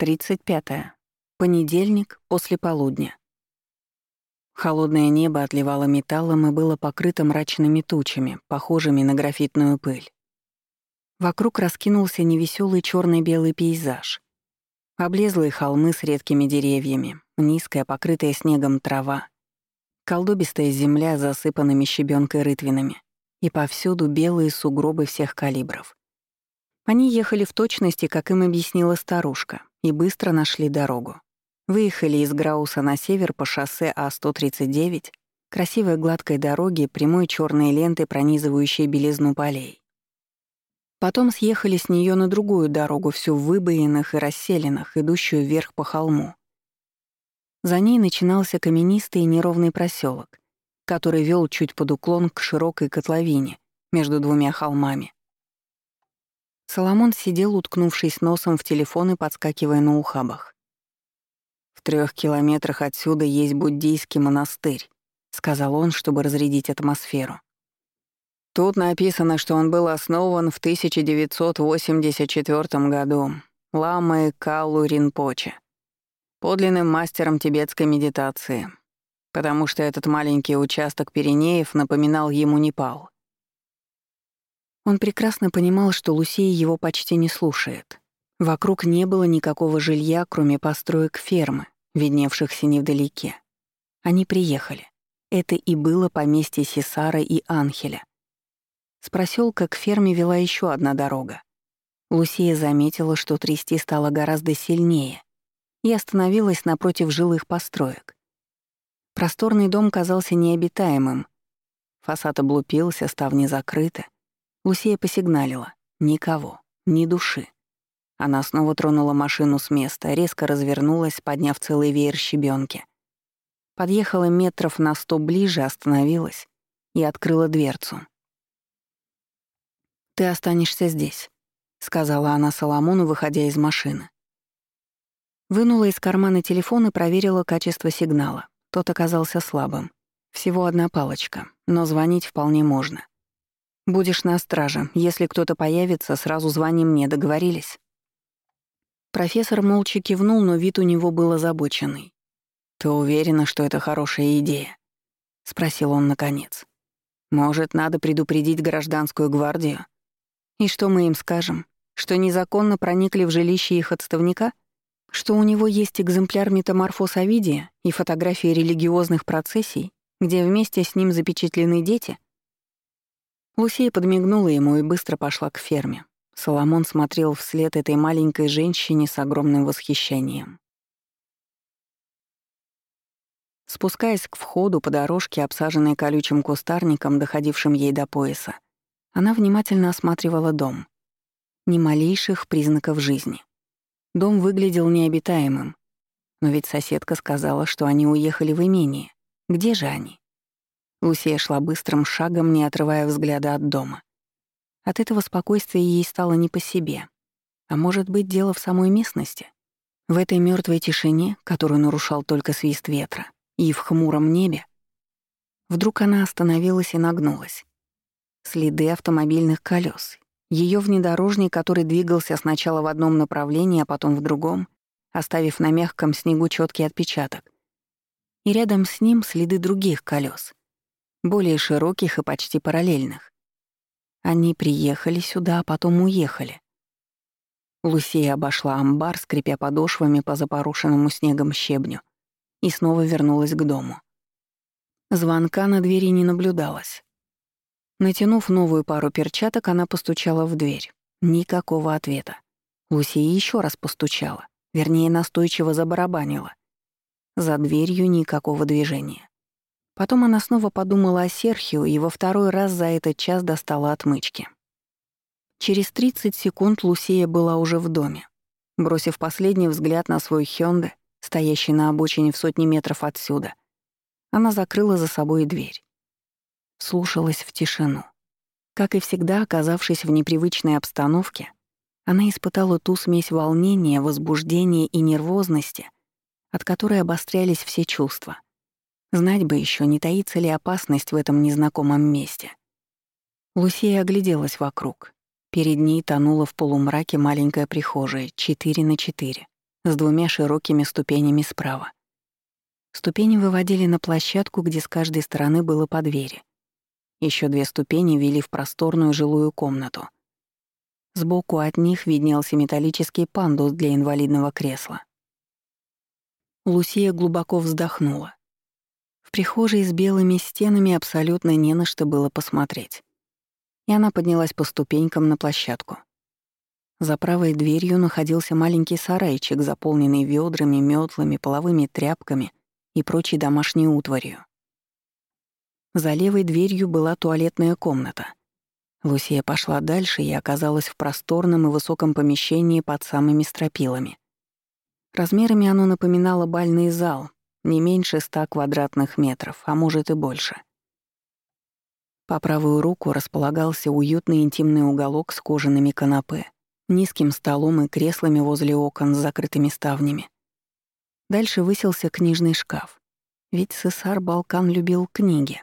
35. -е. Понедельник, после полудня. Холодное небо отливало металлом и было покрыто мрачными тучами, похожими на графитную пыль. Вокруг раскинулся невеселый черно белый пейзаж. Облезлые холмы с редкими деревьями, низкая, покрытая снегом трава, колдобистая земля засыпанными щебенкой рытвинами и повсюду белые сугробы всех калибров. Они ехали в точности, как им объяснила старушка, и быстро нашли дорогу. Выехали из Грауса на север по шоссе А-139, красивой гладкой дороге, прямой черной лентой, пронизывающей белизну полей. Потом съехали с нее на другую дорогу, всю в и расселенных, идущую вверх по холму. За ней начинался каменистый и неровный проселок, который вел чуть под уклон к широкой котловине между двумя холмами. Соломон сидел, уткнувшись носом в телефон и подскакивая на ухабах. «В трех километрах отсюда есть буддийский монастырь», — сказал он, чтобы разрядить атмосферу. Тут написано, что он был основан в 1984 году ламой Калу Ринпоче, подлинным мастером тибетской медитации, потому что этот маленький участок Пиренеев напоминал ему Непал. Он прекрасно понимал, что Лусия его почти не слушает. Вокруг не было никакого жилья, кроме построек фермы, видневшихся невдалеке. Они приехали. Это и было поместье Сесара и Анхеля. С проселка к ферме вела еще одна дорога. Лусия заметила, что трясти стало гораздо сильнее, и остановилась напротив жилых построек. Просторный дом казался необитаемым. Фасад облупился, ставни закрыты. Лусия посигналила. Никого, ни души. Она снова тронула машину с места, резко развернулась, подняв целый веер щебенки. Подъехала метров на сто ближе, остановилась и открыла дверцу. «Ты останешься здесь», — сказала она Соломону, выходя из машины. Вынула из кармана телефон и проверила качество сигнала. Тот оказался слабым. Всего одна палочка, но звонить вполне можно. «Будешь на страже. Если кто-то появится, сразу звони мне, договорились?» Профессор молча кивнул, но вид у него был озабоченный. «Ты уверена, что это хорошая идея?» — спросил он наконец. «Может, надо предупредить гражданскую гвардию? И что мы им скажем? Что незаконно проникли в жилище их отставника? Что у него есть экземпляр метаморфоз Овидия и фотографии религиозных процессий, где вместе с ним запечатлены дети?» Лусия подмигнула ему и быстро пошла к ферме. Соломон смотрел вслед этой маленькой женщине с огромным восхищением. Спускаясь к входу по дорожке, обсаженной колючим кустарником, доходившим ей до пояса, она внимательно осматривала дом. Ни малейших признаков жизни. Дом выглядел необитаемым. Но ведь соседка сказала, что они уехали в имение. Где же они? Лусия шла быстрым шагом, не отрывая взгляда от дома. От этого спокойствия ей стало не по себе. А может быть, дело в самой местности? В этой мертвой тишине, которую нарушал только свист ветра, и в хмуром небе? Вдруг она остановилась и нагнулась. Следы автомобильных колес. Ее внедорожник, который двигался сначала в одном направлении, а потом в другом, оставив на мягком снегу четкий отпечаток. И рядом с ним следы других колес, более широких и почти параллельных. Они приехали сюда, а потом уехали. Лусия обошла амбар, скрипя подошвами по запорушенному снегом щебню, и снова вернулась к дому. Звонка на двери не наблюдалось. Натянув новую пару перчаток, она постучала в дверь. Никакого ответа. Лусия еще раз постучала, вернее, настойчиво забарабанила. За дверью никакого движения. Потом она снова подумала о Серхио и во второй раз за этот час достала отмычки. Через 30 секунд Лусия была уже в доме. Бросив последний взгляд на свой Хёнде, стоящий на обочине в сотни метров отсюда, она закрыла за собой дверь. Слушалась в тишину. Как и всегда, оказавшись в непривычной обстановке, она испытала ту смесь волнения, возбуждения и нервозности, от которой обострялись все чувства — Знать бы еще, не таится ли опасность в этом незнакомом месте. Лусия огляделась вокруг. Перед ней тонула в полумраке маленькая прихожая, 4 на 4. с двумя широкими ступенями справа. Ступени выводили на площадку, где с каждой стороны было по двери. Еще две ступени вели в просторную жилую комнату. Сбоку от них виднелся металлический пандус для инвалидного кресла. Лусия глубоко вздохнула. Прихожей с белыми стенами абсолютно не на что было посмотреть. И она поднялась по ступенькам на площадку. За правой дверью находился маленький сарайчик, заполненный ведрами, метлами, половыми тряпками и прочей домашней утварью. За левой дверью была туалетная комната. Лусия пошла дальше и оказалась в просторном и высоком помещении под самыми стропилами. Размерами оно напоминало бальный зал, не меньше ста квадратных метров, а может и больше. По правую руку располагался уютный интимный уголок с кожаными канапе, низким столом и креслами возле окон с закрытыми ставнями. Дальше высился книжный шкаф. Ведь Сесар Балкан любил книги.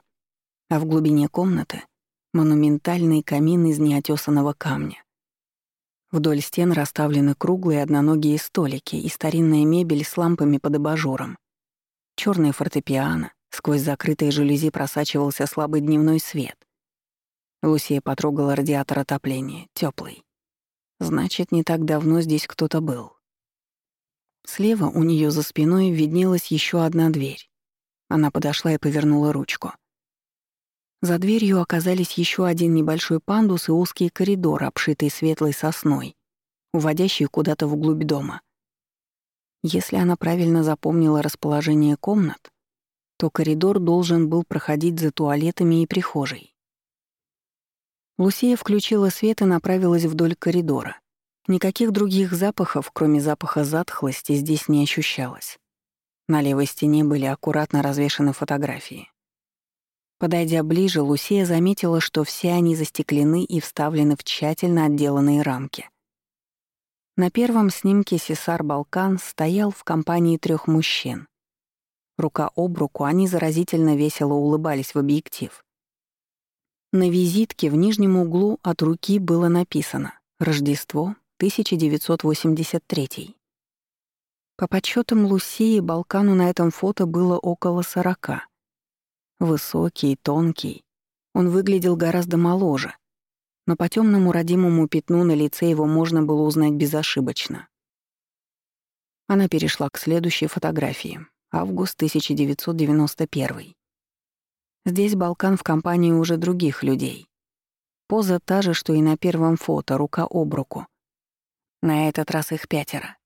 А в глубине комнаты — монументальный камин из неотесанного камня. Вдоль стен расставлены круглые одноногие столики и старинная мебель с лампами под абажуром. Черные фортепиано, сквозь закрытые жалюзи просачивался слабый дневной свет. Лусия потрогала радиатор отопления, теплый. Значит, не так давно здесь кто-то был. Слева у нее за спиной виднелась еще одна дверь. Она подошла и повернула ручку. За дверью оказались еще один небольшой пандус и узкий коридор, обшитый светлой сосной, уводящий куда-то вглубь дома. Если она правильно запомнила расположение комнат, то коридор должен был проходить за туалетами и прихожей. Лусия включила свет и направилась вдоль коридора. Никаких других запахов, кроме запаха затхлости, здесь не ощущалось. На левой стене были аккуратно развешаны фотографии. Подойдя ближе, Лусия заметила, что все они застеклены и вставлены в тщательно отделанные рамки. На первом снимке Сесар Балкан стоял в компании трех мужчин. Рука об руку они заразительно весело улыбались в объектив. На визитке в нижнем углу от руки было написано «Рождество, 1983». По подсчетам Лусии, Балкану на этом фото было около сорока. Высокий, тонкий. Он выглядел гораздо моложе. Но по темному родимому пятну на лице его можно было узнать безошибочно. Она перешла к следующей фотографии. Август 1991. Здесь Балкан в компании уже других людей. Поза та же, что и на первом фото, рука об руку. На этот раз их пятеро.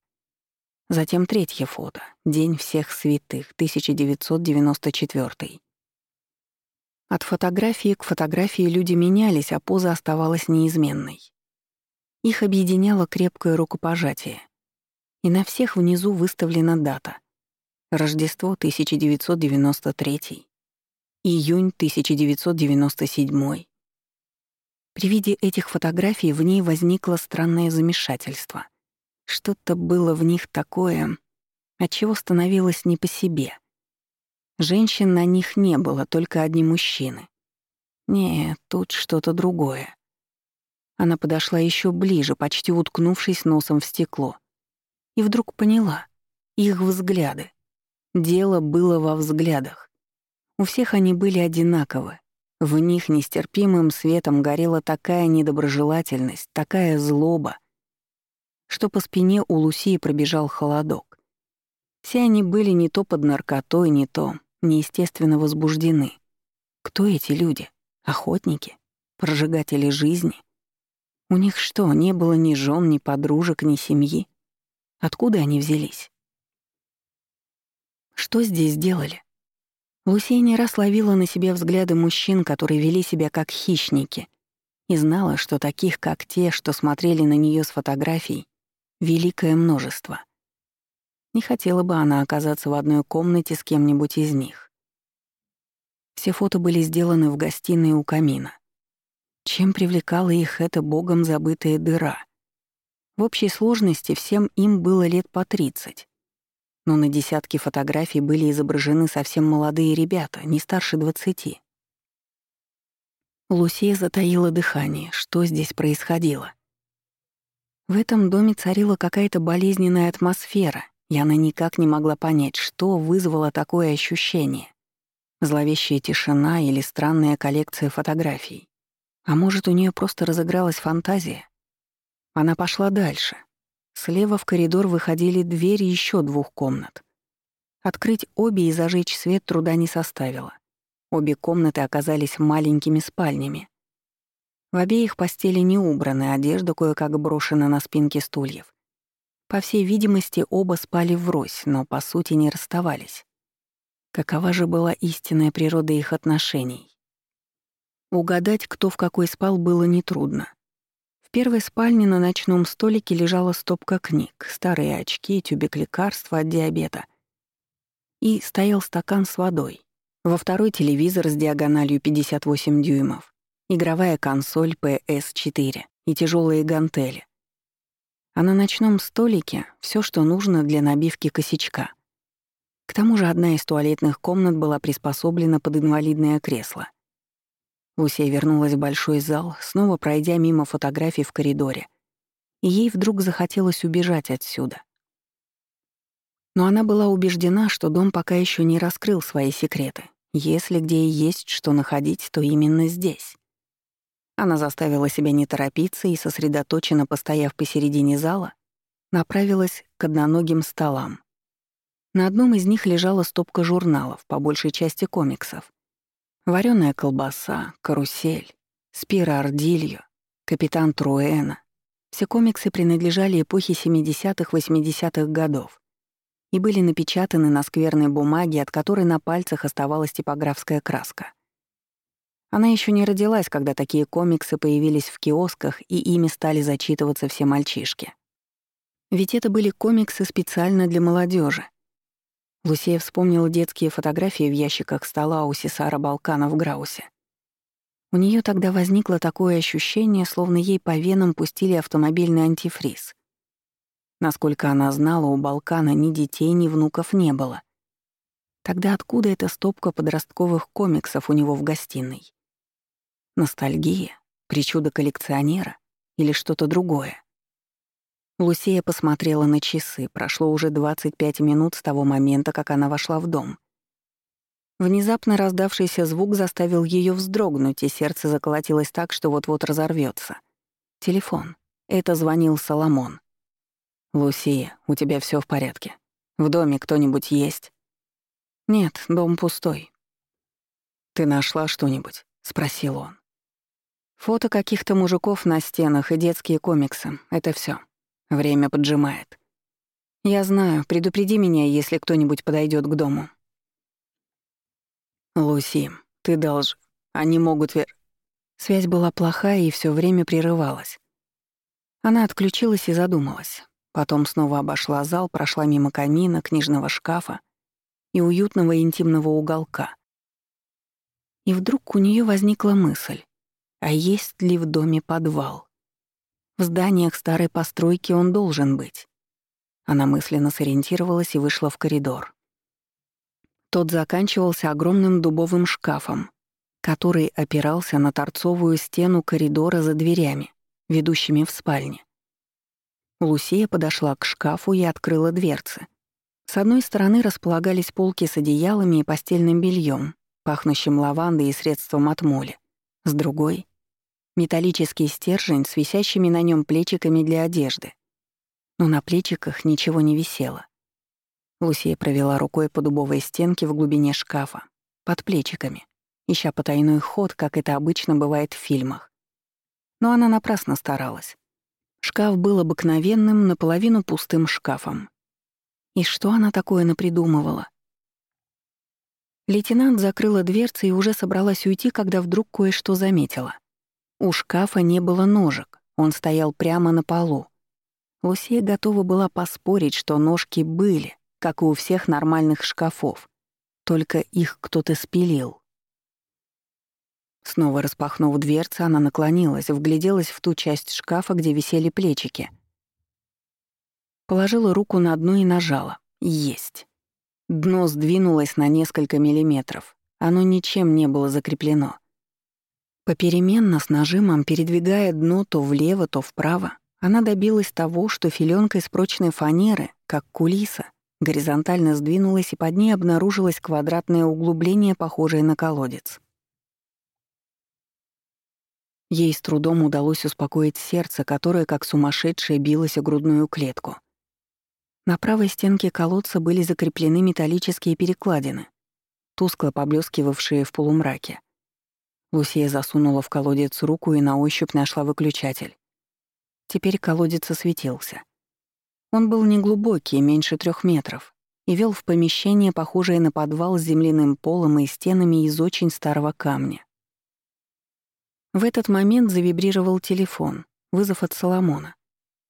Затем третье фото. День всех святых, 1994. От фотографии к фотографии люди менялись, а поза оставалась неизменной. Их объединяло крепкое рукопожатие. И на всех внизу выставлена дата. Рождество 1993, июнь 1997. При виде этих фотографий в ней возникло странное замешательство. Что-то было в них такое, от чего становилось не по себе. Женщин на них не было, только одни мужчины. Нет, тут что-то другое. Она подошла еще ближе, почти уткнувшись носом в стекло. И вдруг поняла. Их взгляды. Дело было во взглядах. У всех они были одинаковы. В них нестерпимым светом горела такая недоброжелательность, такая злоба, что по спине у Лусии пробежал холодок. Все они были не то под наркотой, не то неестественно возбуждены. Кто эти люди? Охотники? Прожигатели жизни? У них что, не было ни жен, ни подружек, ни семьи? Откуда они взялись? Что здесь делали? Лусия не раз ловила на себе взгляды мужчин, которые вели себя как хищники, и знала, что таких, как те, что смотрели на нее с фотографий, великое множество — не хотела бы она оказаться в одной комнате с кем-нибудь из них. Все фото были сделаны в гостиной у камина. Чем привлекала их эта богом забытая дыра? В общей сложности всем им было лет по 30. Но на десятке фотографий были изображены совсем молодые ребята, не старше 20. Лусия затаила дыхание. Что здесь происходило? В этом доме царила какая-то болезненная атмосфера, и она никак не могла понять, что вызвало такое ощущение. Зловещая тишина или странная коллекция фотографий. А может, у нее просто разыгралась фантазия? Она пошла дальше. Слева в коридор выходили двери еще двух комнат. Открыть обе и зажечь свет труда не составило. Обе комнаты оказались маленькими спальнями. В обеих постели не убраны, одежда кое-как брошена на спинки стульев. По всей видимости, оба спали врозь, но по сути не расставались. Какова же была истинная природа их отношений? Угадать, кто в какой спал, было нетрудно. В первой спальне на ночном столике лежала стопка книг, старые очки, тюбик лекарства от диабета. И стоял стакан с водой. Во второй телевизор с диагональю 58 дюймов, игровая консоль PS4 и тяжелые гантели. А на ночном столике все, что нужно для набивки косячка. К тому же одна из туалетных комнат была приспособлена под инвалидное кресло — Лусия вернулась в большой зал, снова пройдя мимо фотографий в коридоре. И ей вдруг захотелось убежать отсюда. Но она была убеждена, что дом пока еще не раскрыл свои секреты. Если где и есть что находить, то именно здесь. Она заставила себя не торопиться и, сосредоточенно постояв посередине зала, направилась к одноногим столам. На одном из них лежала стопка журналов, по большей части комиксов. Вареная колбаса, карусель, Спира Ардильо, Капитан Труэна. Все комиксы принадлежали эпохе 70-80-х годов и были напечатаны на скверной бумаге, от которой на пальцах оставалась типографская краска. Она еще не родилась, когда такие комиксы появились в киосках и ими стали зачитываться все мальчишки. Ведь это были комиксы специально для молодежи, Лусия вспомнила детские фотографии в ящиках стола у Сесара Балкана в Граусе. У нее тогда возникло такое ощущение, словно ей по венам пустили автомобильный антифриз. Насколько она знала, у Балкана ни детей, ни внуков не было. Тогда откуда эта стопка подростковых комиксов у него в гостиной? Ностальгия? Причуда коллекционера? Или что-то другое? Лусия посмотрела на часы. Прошло уже 25 минут с того момента, как она вошла в дом. Внезапно раздавшийся звук заставил ее вздрогнуть, и сердце заколотилось так, что вот-вот разорвется. Телефон. Это звонил Соломон. «Лусия, у тебя все в порядке? В доме кто-нибудь есть?» «Нет, дом пустой». «Ты нашла что-нибудь?» — спросил он. «Фото каких-то мужиков на стенах и детские комиксы — это все. Время поджимает. Я знаю, предупреди меня, если кто-нибудь подойдет к дому. Луси, ты долж... Они могут вер... Связь была плохая и все время прерывалась. Она отключилась и задумалась. Потом снова обошла зал, прошла мимо камина, книжного шкафа и уютного интимного уголка. И вдруг у нее возникла мысль, а есть ли в доме подвал? В зданиях старой постройки он должен быть. Она мысленно сориентировалась и вышла в коридор. Тот заканчивался огромным дубовым шкафом, который опирался на торцовую стену коридора за дверями, ведущими в спальне. Лусия подошла к шкафу и открыла дверцы. С одной стороны располагались полки с одеялами и постельным бельем, пахнущим лавандой и средством от моли. С другой металлический стержень с висящими на нем плечиками для одежды. Но на плечиках ничего не висело. Лусия провела рукой по дубовой стенке в глубине шкафа, под плечиками, ища потайной ход, как это обычно бывает в фильмах. Но она напрасно старалась. Шкаф был обыкновенным, наполовину пустым шкафом. И что она такое напридумывала? Лейтенант закрыла дверцы и уже собралась уйти, когда вдруг кое-что заметила. У шкафа не было ножек, он стоял прямо на полу. Лусия готова была поспорить, что ножки были, как и у всех нормальных шкафов, только их кто-то спилил. Снова распахнув дверцы, она наклонилась, вгляделась в ту часть шкафа, где висели плечики. Положила руку на дно и нажала. Есть. Дно сдвинулось на несколько миллиметров. Оно ничем не было закреплено. Попеременно с нажимом, передвигая дно то влево, то вправо, Она добилась того, что филенка из прочной фанеры, как кулиса, горизонтально сдвинулась, и под ней обнаружилось квадратное углубление, похожее на колодец. Ей с трудом удалось успокоить сердце, которое, как сумасшедшее, билось о грудную клетку. На правой стенке колодца были закреплены металлические перекладины, тускло поблескивавшие в полумраке. Лусия засунула в колодец руку и на ощупь нашла выключатель. Теперь колодец осветился. Он был неглубокий, меньше трех метров, и вел в помещение, похожее на подвал с земляным полом и стенами из очень старого камня. В этот момент завибрировал телефон, вызов от Соломона.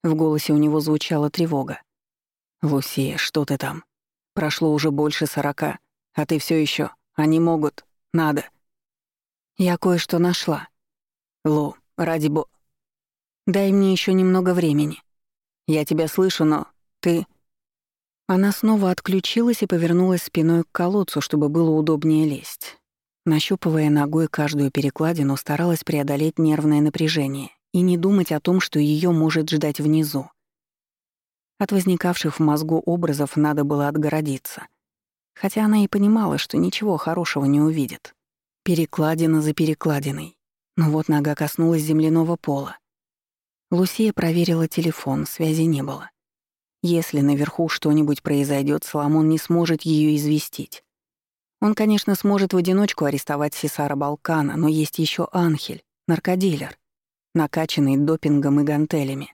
В голосе у него звучала тревога. «Лусия, что ты там? Прошло уже больше сорока, а ты все еще. Они могут. Надо». «Я кое-что нашла». «Лу, ради бо...» «Дай мне еще немного времени. Я тебя слышу, но ты...» Она снова отключилась и повернулась спиной к колодцу, чтобы было удобнее лезть. Нащупывая ногой каждую перекладину, старалась преодолеть нервное напряжение и не думать о том, что ее может ждать внизу. От возникавших в мозгу образов надо было отгородиться. Хотя она и понимала, что ничего хорошего не увидит. Перекладина за перекладиной. Но вот нога коснулась земляного пола. Лусия проверила телефон, связи не было. Если наверху что-нибудь произойдет, Соломон не сможет ее известить. Он, конечно, сможет в одиночку арестовать Сесара Балкана, но есть еще Анхель, наркодилер, накачанный допингом и гантелями.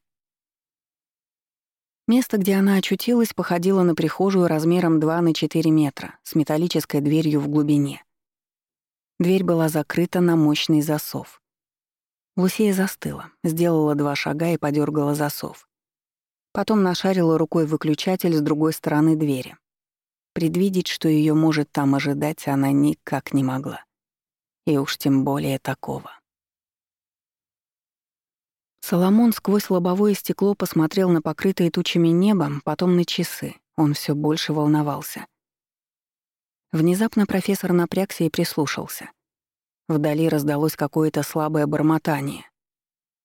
Место, где она очутилась, походило на прихожую размером 2 на 4 метра с металлической дверью в глубине. Дверь была закрыта на мощный засов. Лусея застыла, сделала два шага и подергала засов. Потом нашарила рукой выключатель с другой стороны двери. Предвидеть, что ее может там ожидать, она никак не могла. И уж тем более такого. Соломон сквозь лобовое стекло посмотрел на покрытое тучами небом, потом на часы. Он все больше волновался. Внезапно профессор напрягся и прислушался. Вдали раздалось какое-то слабое бормотание.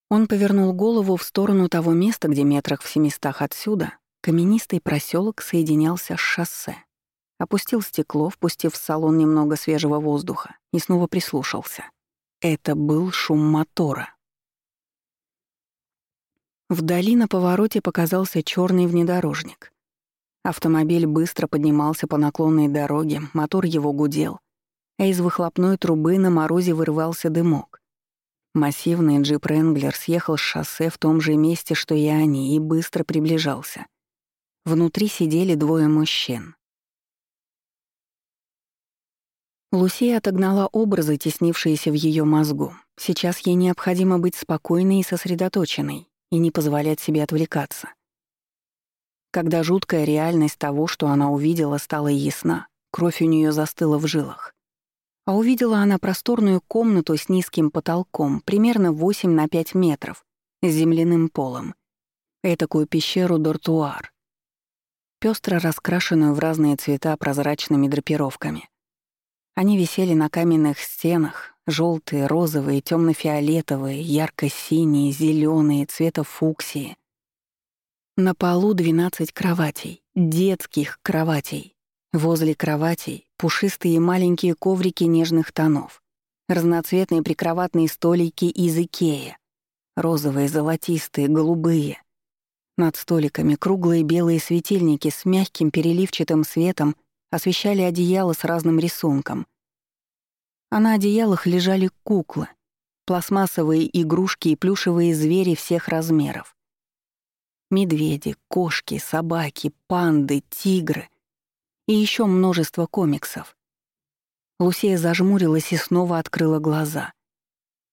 Он повернул голову в сторону того места, где метрах в семистах отсюда каменистый проселок соединялся с шоссе. Опустил стекло, впустив в салон немного свежего воздуха, и снова прислушался. Это был шум мотора. Вдали на повороте показался черный внедорожник. Автомобиль быстро поднимался по наклонной дороге, мотор его гудел, а из выхлопной трубы на морозе вырывался дымок. Массивный джип Ренглер съехал с шоссе в том же месте, что и они, и быстро приближался. Внутри сидели двое мужчин. Лусия отогнала образы, теснившиеся в ее мозгу. Сейчас ей необходимо быть спокойной и сосредоточенной и не позволять себе отвлекаться. Когда жуткая реальность того, что она увидела, стала ясна, кровь у нее застыла в жилах. А увидела она просторную комнату с низким потолком, примерно 8 на 5 метров, с земляным полом. Этакую пещеру-дортуар. Пестро раскрашенную в разные цвета прозрачными драпировками. Они висели на каменных стенах, Желтые, розовые, темно-фиолетовые, ярко-синие, зеленые, цвета фуксии. На полу 12 кроватей, детских кроватей. Возле кроватей пушистые маленькие коврики нежных тонов. Разноцветные прикроватные столики из Икеи. Розовые, золотистые, голубые. Над столиками круглые белые светильники с мягким переливчатым светом освещали одеяло с разным рисунком, а на одеялах лежали куклы, пластмассовые игрушки и плюшевые звери всех размеров. Медведи, кошки, собаки, панды, тигры и еще множество комиксов. Лусея зажмурилась и снова открыла глаза.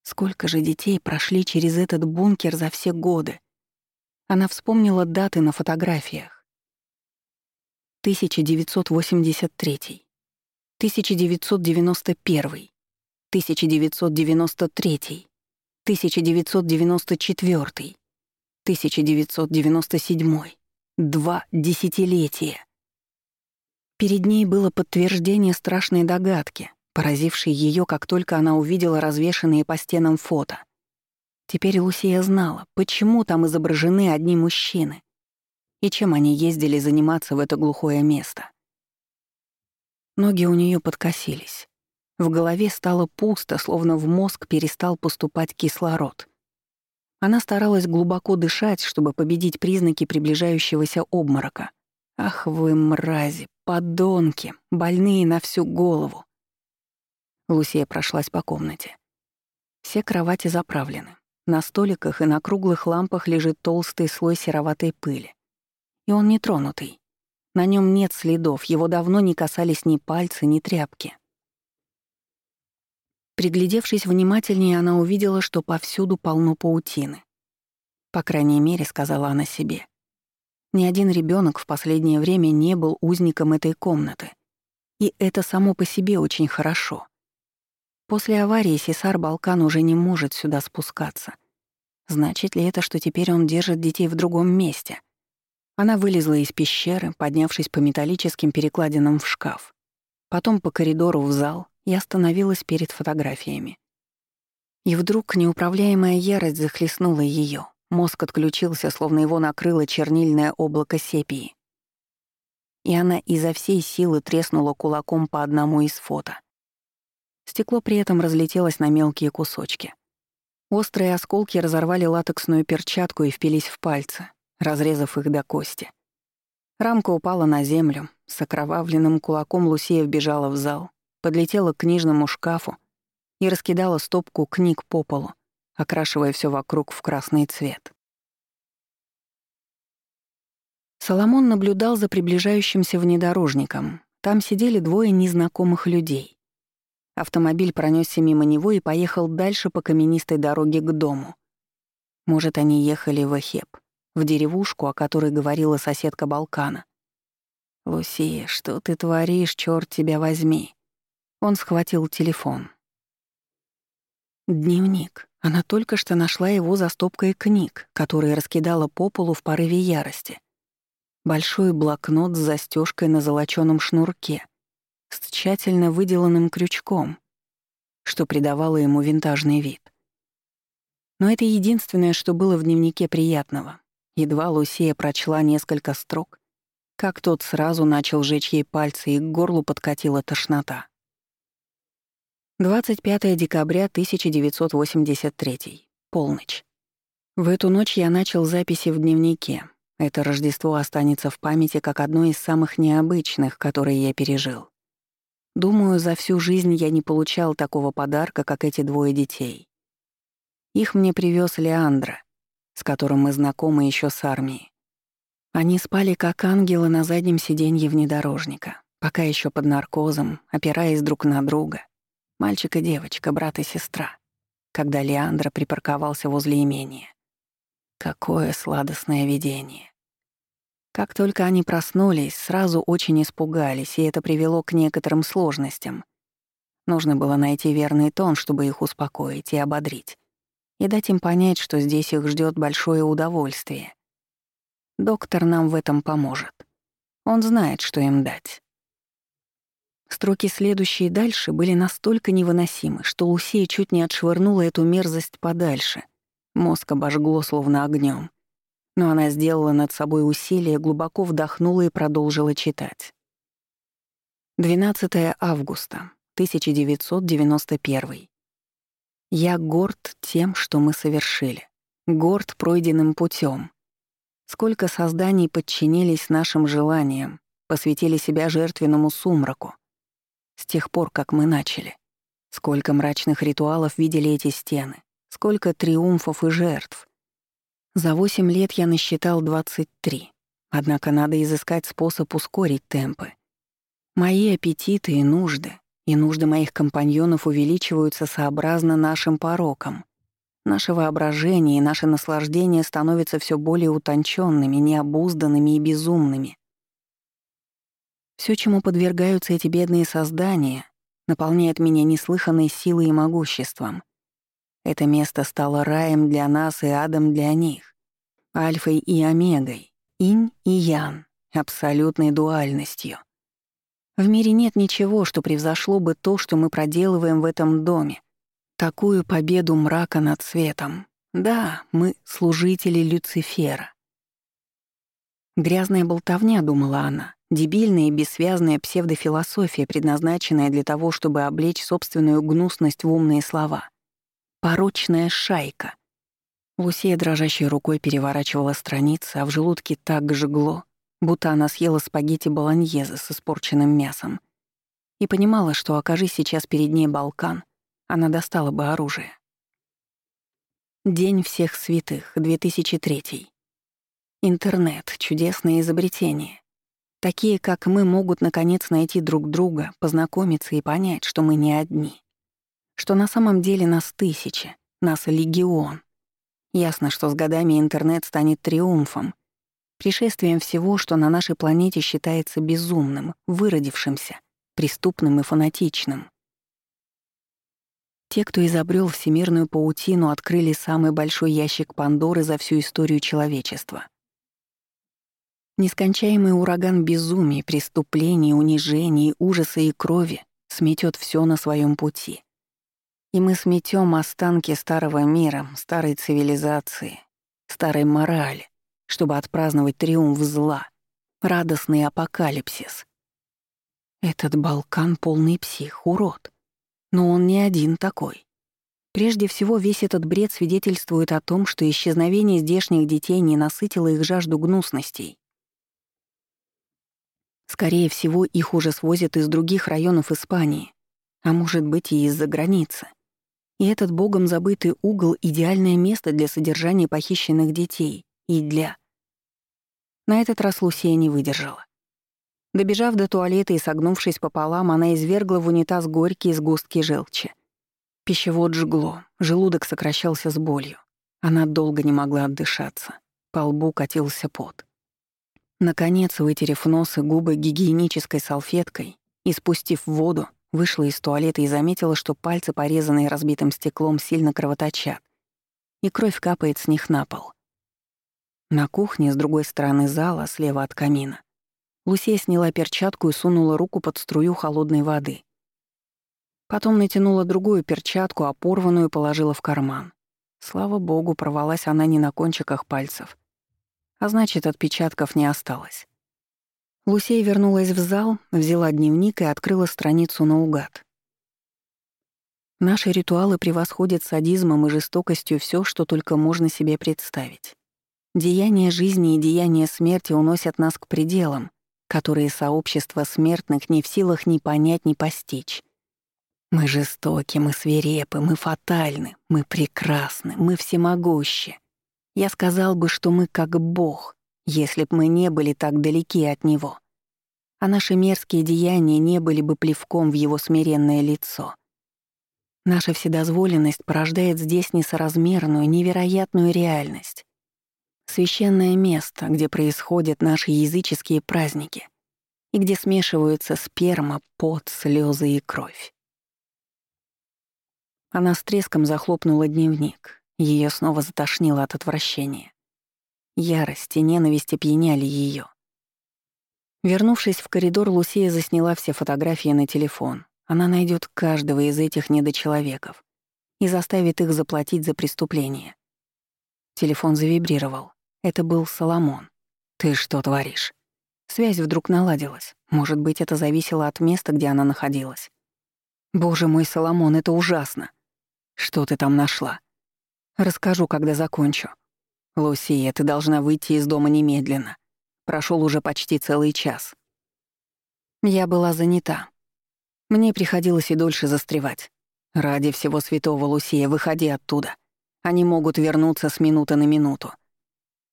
Сколько же детей прошли через этот бункер за все годы? Она вспомнила даты на фотографиях. 1983, 1991, 1993, 1994, 1997, два десятилетия. Перед ней было подтверждение страшной догадки, поразившей ее, как только она увидела развешанные по стенам фото. Теперь Лусия знала, почему там изображены одни мужчины и чем они ездили заниматься в это глухое место. Ноги у нее подкосились. В голове стало пусто, словно в мозг перестал поступать кислород. Она старалась глубоко дышать, чтобы победить признаки приближающегося обморока. «Ах вы, мрази, подонки, больные на всю голову!» Лусия прошлась по комнате. Все кровати заправлены. На столиках и на круглых лампах лежит толстый слой сероватой пыли. И он не тронутый. На нем нет следов, его давно не касались ни пальцы, ни тряпки. Приглядевшись внимательнее, она увидела, что повсюду полно паутины. По крайней мере, сказала она себе. Ни один ребенок в последнее время не был узником этой комнаты. И это само по себе очень хорошо. После аварии Сесар Балкан уже не может сюда спускаться. Значит ли это, что теперь он держит детей в другом месте? Она вылезла из пещеры, поднявшись по металлическим перекладинам в шкаф. Потом по коридору в зал и остановилась перед фотографиями. И вдруг неуправляемая ярость захлестнула ее. Мозг отключился, словно его накрыло чернильное облако сепии. И она изо всей силы треснула кулаком по одному из фото. Стекло при этом разлетелось на мелкие кусочки. Острые осколки разорвали латексную перчатку и впились в пальцы, разрезав их до кости. Рамка упала на землю. С окровавленным кулаком Лусия вбежала в зал, подлетела к книжному шкафу и раскидала стопку книг по полу, окрашивая все вокруг в красный цвет. Соломон наблюдал за приближающимся внедорожником. Там сидели двое незнакомых людей. Автомобиль пронесся мимо него и поехал дальше по каменистой дороге к дому. Может, они ехали в Эхеп, в деревушку, о которой говорила соседка Балкана. «Лусия, что ты творишь, черт тебя возьми?» Он схватил телефон. Дневник. Она только что нашла его за стопкой книг, которые раскидала по полу в порыве ярости. Большой блокнот с застежкой на золочёном шнурке с тщательно выделанным крючком, что придавало ему винтажный вид. Но это единственное, что было в дневнике приятного. Едва Лусия прочла несколько строк, как тот сразу начал жечь ей пальцы, и к горлу подкатила тошнота. 25 декабря 1983. Полночь. В эту ночь я начал записи в дневнике. Это Рождество останется в памяти как одно из самых необычных, которые я пережил. Думаю, за всю жизнь я не получал такого подарка, как эти двое детей. Их мне привез Леандра, с которым мы знакомы еще с армией. Они спали как ангелы на заднем сиденье внедорожника, пока еще под наркозом, опираясь друг на друга. Мальчик и девочка, брат и сестра, когда Леандра припарковался возле имения. Какое сладостное видение. Как только они проснулись, сразу очень испугались, и это привело к некоторым сложностям. Нужно было найти верный тон, чтобы их успокоить и ободрить, и дать им понять, что здесь их ждет большое удовольствие. Доктор нам в этом поможет. Он знает, что им дать. Строки, следующие дальше, были настолько невыносимы, что Лусия чуть не отшвырнула эту мерзость подальше. Мозг обожгло словно огнем но она сделала над собой усилие, глубоко вдохнула и продолжила читать. 12 августа 1991. Я горд тем, что мы совершили. Горд пройденным путем. Сколько созданий подчинились нашим желаниям, посвятили себя жертвенному сумраку. С тех пор, как мы начали. Сколько мрачных ритуалов видели эти стены, сколько триумфов и жертв, за восемь лет я насчитал 23. Однако надо изыскать способ ускорить темпы. Мои аппетиты и нужды, и нужды моих компаньонов увеличиваются сообразно нашим порокам. Наше воображение и наше наслаждение становятся все более утонченными, необузданными и безумными. Все, чему подвергаются эти бедные создания, наполняет меня неслыханной силой и могуществом. Это место стало раем для нас и адом для них, альфой и омегой, инь и ян, абсолютной дуальностью. В мире нет ничего, что превзошло бы то, что мы проделываем в этом доме. Такую победу мрака над светом, Да, мы служители Люцифера. Грязная болтовня, думала она, дебильная и бессвязная псевдофилософия, предназначенная для того, чтобы облечь собственную гнусность в умные слова. Порочная шайка. Лусия дрожащей рукой переворачивала страницы, а в желудке так жгло, будто она съела спагетти болоньезе с испорченным мясом. И понимала, что, окажись сейчас перед ней Балкан, она достала бы оружие. День всех святых, 2003. Интернет — чудесное изобретение. Такие, как мы, могут наконец найти друг друга, познакомиться и понять, что мы не одни. Что на самом деле нас тысячи, нас легион. Ясно, что с годами интернет станет триумфом, пришествием всего, что на нашей планете считается безумным, выродившимся, преступным и фанатичным. Те, кто изобрел всемирную паутину, открыли самый большой ящик Пандоры за всю историю человечества — Нескончаемый ураган безумий, преступлений, унижений, ужаса и крови сметет все на своем пути. И мы сметем останки старого мира, старой цивилизации, старой морали, чтобы отпраздновать триумф зла, радостный апокалипсис. Этот Балкан — полный псих, урод. Но он не один такой. Прежде всего, весь этот бред свидетельствует о том, что исчезновение здешних детей не насытило их жажду гнусностей. Скорее всего, их уже свозят из других районов Испании, а может быть и из-за границы. И этот богом забытый угол — идеальное место для содержания похищенных детей и для... На этот раз Лусия не выдержала. Добежав до туалета и согнувшись пополам, она извергла в унитаз горькие сгустки желчи. Пищевод жгло, желудок сокращался с болью. Она долго не могла отдышаться. По лбу катился пот. Наконец, вытерев нос и губы гигиенической салфеткой и спустив воду, вышла из туалета и заметила, что пальцы, порезанные разбитым стеклом, сильно кровоточат, и кровь капает с них на пол. На кухне, с другой стороны зала, слева от камина, Лусия сняла перчатку и сунула руку под струю холодной воды. Потом натянула другую перчатку, а порванную положила в карман. Слава богу, порвалась она не на кончиках пальцев, а значит, отпечатков не осталось. Лусей вернулась в зал, взяла дневник и открыла страницу наугад. Наши ритуалы превосходят садизмом и жестокостью все, что только можно себе представить. Деяния жизни и деяния смерти уносят нас к пределам, которые сообщество смертных не в силах ни понять, ни постичь. Мы жестоки, мы свирепы, мы фатальны, мы прекрасны, мы всемогущи. Я сказал бы, что мы как Бог, если б мы не были так далеки от Него. А наши мерзкие деяния не были бы плевком в Его смиренное лицо. Наша вседозволенность порождает здесь несоразмерную, невероятную реальность. Священное место, где происходят наши языческие праздники и где смешиваются сперма, пот, слезы и кровь. Она с треском захлопнула дневник, ее снова затошнило от отвращения. Ярость и ненависть опьяняли ее. Вернувшись в коридор, Лусия засняла все фотографии на телефон. Она найдет каждого из этих недочеловеков и заставит их заплатить за преступление. Телефон завибрировал. Это был Соломон. «Ты что творишь?» Связь вдруг наладилась. Может быть, это зависело от места, где она находилась. «Боже мой, Соломон, это ужасно!» «Что ты там нашла?» Расскажу, когда закончу. Лусия, ты должна выйти из дома немедленно. Прошел уже почти целый час. Я была занята. Мне приходилось и дольше застревать. Ради всего святого, Лусия, выходи оттуда. Они могут вернуться с минуты на минуту.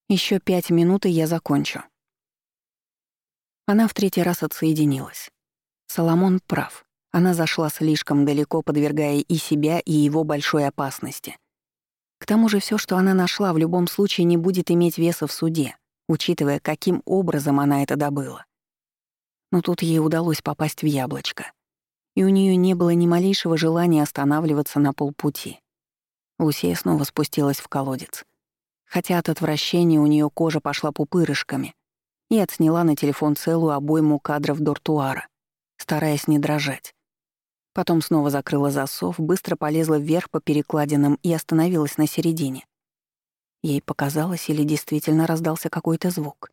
Еще пять минут, и я закончу. Она в третий раз отсоединилась. Соломон прав. Она зашла слишком далеко, подвергая и себя, и его большой опасности — к тому же все, что она нашла, в любом случае не будет иметь веса в суде, учитывая, каким образом она это добыла. Но тут ей удалось попасть в яблочко, и у нее не было ни малейшего желания останавливаться на полпути. Лусия снова спустилась в колодец. Хотя от отвращения у нее кожа пошла пупырышками, и отсняла на телефон целую обойму кадров дортуара, стараясь не дрожать. Потом снова закрыла засов, быстро полезла вверх по перекладинам и остановилась на середине, Ей показалось или действительно раздался какой-то звук.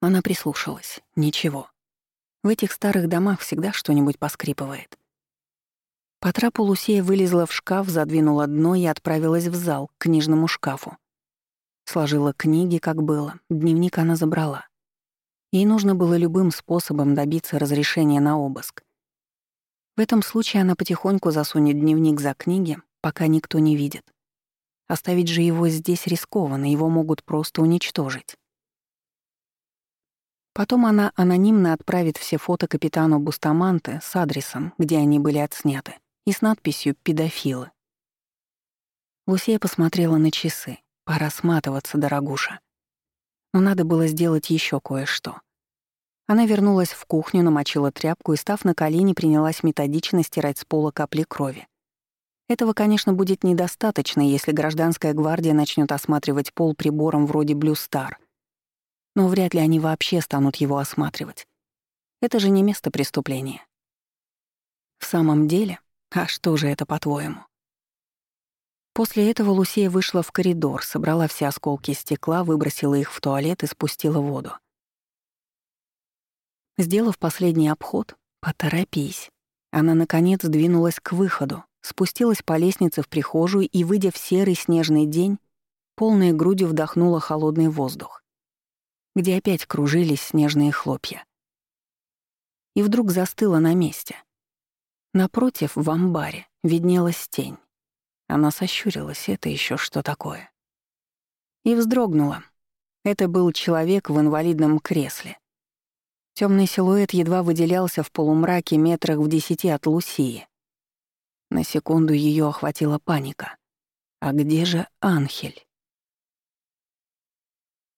Она прислушалась. Ничего. В этих старых домах всегда что-нибудь поскрипывает. По трапу Лусея вылезла в шкаф, задвинула дно и отправилась в зал, к книжному шкафу. Сложила книги, как было, дневник она забрала. Ей нужно было любым способом добиться разрешения на обыск. В этом случае она потихоньку засунет дневник за книги, пока никто не видит. Оставить же его здесь рискованно, его могут просто уничтожить. Потом она анонимно отправит все фото капитану Бустаманте с адресом, где они были отсняты, и с надписью «Педофилы». Лусея посмотрела на часы. Пора сматываться, дорогуша. Но надо было сделать еще кое-что. Она вернулась в кухню, намочила тряпку и, став на колени, принялась методично стирать с пола капли крови. Этого, конечно, будет недостаточно, если гражданская гвардия начнет осматривать пол прибором вроде Star — но вряд ли они вообще станут его осматривать. Это же не место преступления. В самом деле, а что же это, по-твоему? После этого Лусея вышла в коридор, собрала все осколки стекла, выбросила их в туалет и спустила воду. Сделав последний обход, поторопись. Она, наконец, двинулась к выходу, спустилась по лестнице в прихожую и, выйдя в серый снежный день, полной грудью вдохнула холодный воздух где опять кружились снежные хлопья. И вдруг застыла на месте. Напротив, в амбаре, виднелась тень. Она сощурилась, это еще что такое? И вздрогнула. Это был человек в инвалидном кресле. Темный силуэт едва выделялся в полумраке метрах в десяти от Лусии. На секунду ее охватила паника. А где же Анхель?